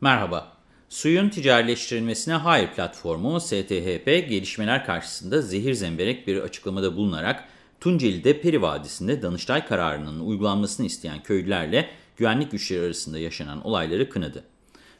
Merhaba. Suyun ticarileştirilmesine hayır platformu STHP gelişmeler karşısında zehir zemberek bir açıklamada bulunarak Tunceli'de Peri Vadisi'nde Danıştay kararının uygulanmasını isteyen köylülerle güvenlik güçleri arasında yaşanan olayları kınadı.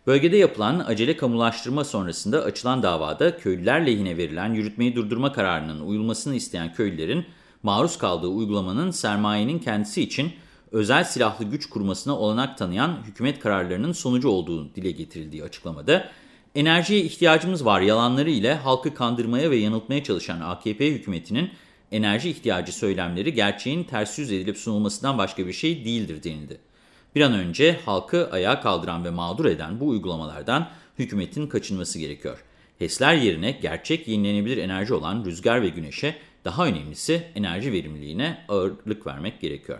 Bölgede yapılan acele kamulaştırma sonrasında açılan davada köylüler lehine verilen yürütmeyi durdurma kararının uyulmasını isteyen köylülerin maruz kaldığı uygulamanın sermayenin kendisi için özel silahlı güç kurmasına olanak tanıyan hükümet kararlarının sonucu olduğu dile getirildiği açıklamada, enerjiye ihtiyacımız var yalanları ile halkı kandırmaya ve yanıltmaya çalışan AKP hükümetinin enerji ihtiyacı söylemleri gerçeğin ters yüz edilip sunulmasından başka bir şey değildir denildi. Bir an önce halkı ayağa kaldıran ve mağdur eden bu uygulamalardan hükümetin kaçınması gerekiyor. HES'ler yerine gerçek yenilenebilir enerji olan rüzgar ve güneşe, daha önemlisi enerji verimliliğine ağırlık vermek gerekiyor.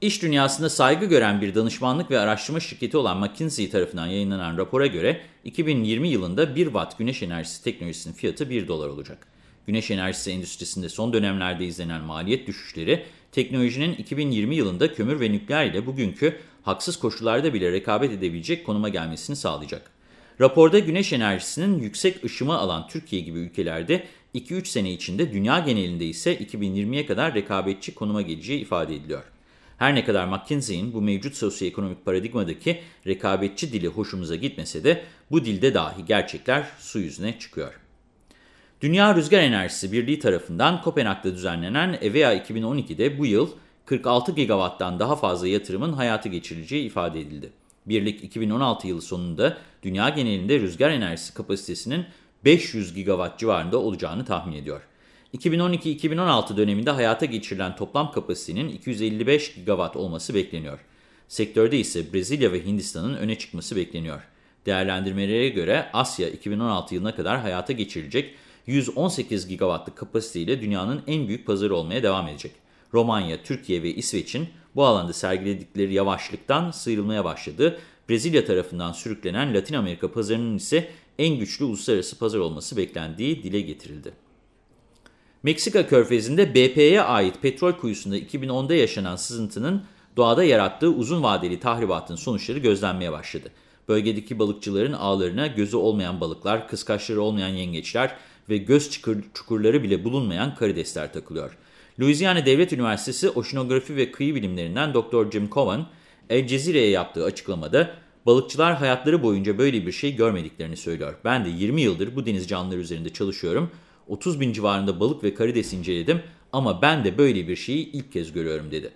İş dünyasında saygı gören bir danışmanlık ve araştırma şirketi olan McKinsey tarafından yayınlanan rapora göre 2020 yılında 1 watt güneş enerjisi teknolojisinin fiyatı 1 dolar olacak. Güneş enerjisi endüstrisinde son dönemlerde izlenen maliyet düşüşleri teknolojinin 2020 yılında kömür ve nükleer ile bugünkü haksız koşullarda bile rekabet edebilecek konuma gelmesini sağlayacak. Raporda güneş enerjisinin yüksek ışıma alan Türkiye gibi ülkelerde 2-3 sene içinde dünya genelinde ise 2020'ye kadar rekabetçi konuma geleceği ifade ediliyor. Her ne kadar McKinsey'in bu mevcut sosyoekonomik paradigmadaki rekabetçi dili hoşumuza gitmese de bu dilde dahi gerçekler su yüzüne çıkıyor. Dünya Rüzgar Enerjisi Birliği tarafından Kopenhag'da düzenlenen EVEA 2012'de bu yıl 46 gigawatttan daha fazla yatırımın hayata geçirileceği ifade edildi. Birlik 2016 yılı sonunda dünya genelinde rüzgar enerjisi kapasitesinin 500 gigawatt civarında olacağını tahmin ediyor. 2012-2016 döneminde hayata geçirilen toplam kapasitenin 255 gigawatt olması bekleniyor. Sektörde ise Brezilya ve Hindistan'ın öne çıkması bekleniyor. Değerlendirmelere göre Asya 2016 yılına kadar hayata geçirilecek 118 gigawattlık kapasiteyle dünyanın en büyük pazarı olmaya devam edecek. Romanya, Türkiye ve İsveç'in bu alanda sergiledikleri yavaşlıktan sıyrılmaya başladı. Brezilya tarafından sürüklenen Latin Amerika pazarının ise en güçlü uluslararası pazar olması beklendiği dile getirildi. Meksika körfezinde BP'ye ait petrol kuyusunda 2010'da yaşanan sızıntının doğada yarattığı uzun vadeli tahribatın sonuçları gözlenmeye başladı. Bölgedeki balıkçıların ağlarına gözü olmayan balıklar, kıskaçları olmayan yengeçler ve göz çukurları bile bulunmayan karidesler takılıyor. Louisiana Devlet Üniversitesi Oşinografi ve Kıyı Bilimlerinden Dr. Jim Cowan, El Cezire'ye yaptığı açıklamada balıkçılar hayatları boyunca böyle bir şey görmediklerini söylüyor. Ben de 20 yıldır bu deniz canlıları üzerinde çalışıyorum 30 bin civarında balık ve karides inceledim ama ben de böyle bir şeyi ilk kez görüyorum dedi.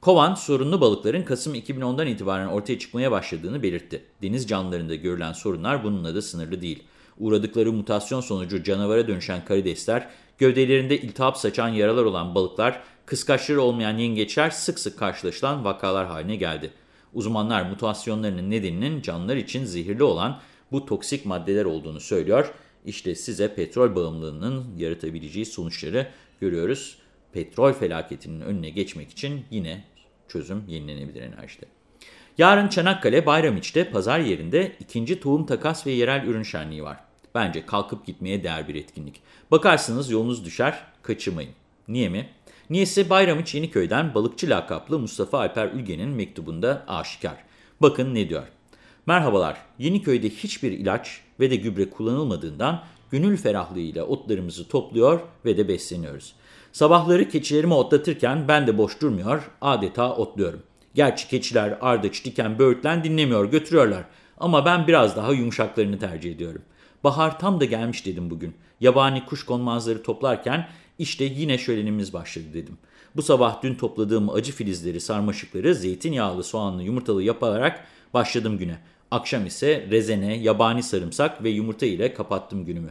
Kovan, sorunlu balıkların Kasım 2010'dan itibaren ortaya çıkmaya başladığını belirtti. Deniz canlılarında görülen sorunlar bununla da sınırlı değil. Uğradıkları mutasyon sonucu canavara dönüşen karidesler, gövdelerinde iltihap saçan yaralar olan balıklar, kıskaçları olmayan yengeçler sık sık karşılaşılan vakalar haline geldi. Uzmanlar mutasyonlarının nedeninin canlılar için zehirli olan bu toksik maddeler olduğunu söylüyor. İşte size petrol bağımlılığının yaratabileceği sonuçları görüyoruz. Petrol felaketinin önüne geçmek için yine çözüm yenilenebilir enerjide. Yarın Çanakkale Bayramiç'te pazar yerinde ikinci tohum takas ve yerel ürün şenliği var. Bence kalkıp gitmeye değer bir etkinlik. Bakarsınız yolunuz düşer, kaçırmayın. Niye mi? Niyesi Bayramiç Yeniköy'den balıkçı lakaplı Mustafa Alper Ülgen'in mektubunda aşikar. Bakın ne diyor. Merhabalar, Yeniköy'de hiçbir ilaç ve de gübre kullanılmadığından gönül ferahlığıyla otlarımızı topluyor ve de besleniyoruz. Sabahları keçilerimi otlatırken ben de boş durmuyor, adeta otluyorum. Gerçi keçiler ardıç, diken, böğürtlen dinlemiyor, götürüyorlar. Ama ben biraz daha yumuşaklarını tercih ediyorum. Bahar tam da gelmiş dedim bugün. Yabani kuş konmazları toplarken işte yine şölenimiz başladı dedim. Bu sabah dün topladığım acı filizleri, sarmaşıkları zeytinyağlı, soğanlı, yumurtalı yaparak başladım güne. Akşam ise rezene, yabani sarımsak ve yumurta ile kapattım günümü.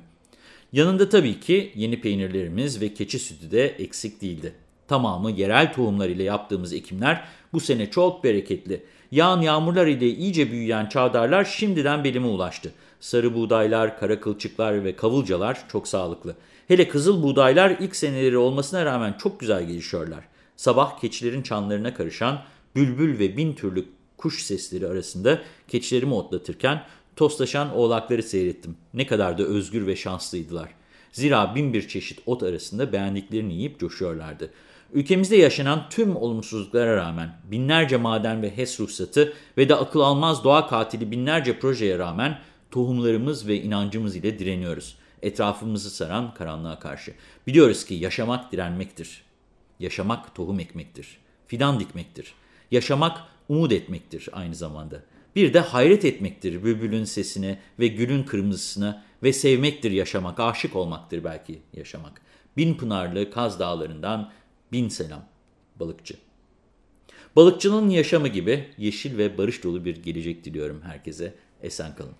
Yanında tabii ki yeni peynirlerimiz ve keçi sütü de eksik değildi. Tamamı yerel tohumlar ile yaptığımız ekimler bu sene çok bereketli. Yağan yağmurlar ile iyice büyüyen çavdarlar şimdiden belime ulaştı. Sarı buğdaylar, kara kılçıklar ve kavulcalar çok sağlıklı. Hele kızıl buğdaylar ilk seneleri olmasına rağmen çok güzel gelişiyorlar. Sabah keçilerin çanlarına karışan bülbül ve bin türlü kuş sesleri arasında keçilerimi otlatırken toslaşan oğlakları seyrettim. Ne kadar da özgür ve şanslıydılar. Zira bin bir çeşit ot arasında beğendiklerini yiyip coşuyorlardı. Ülkemizde yaşanan tüm olumsuzluklara rağmen binlerce maden ve HES ruhsatı ve de akıl almaz doğa katili binlerce projeye rağmen tohumlarımız ve inancımız ile direniyoruz. Etrafımızı saran karanlığa karşı. Biliyoruz ki yaşamak direnmektir. Yaşamak tohum ekmektir. Fidan dikmektir. Yaşamak umut etmektir aynı zamanda. Bir de hayret etmektir bülbülün sesine ve gülün kırmızısına ve sevmektir yaşamak, aşık olmaktır belki yaşamak. Bin Pınarlı Kaz Dağları'ndan bin selam balıkçı. Balıkçının yaşamı gibi yeşil ve barış dolu bir gelecek diliyorum herkese. Esen kalın.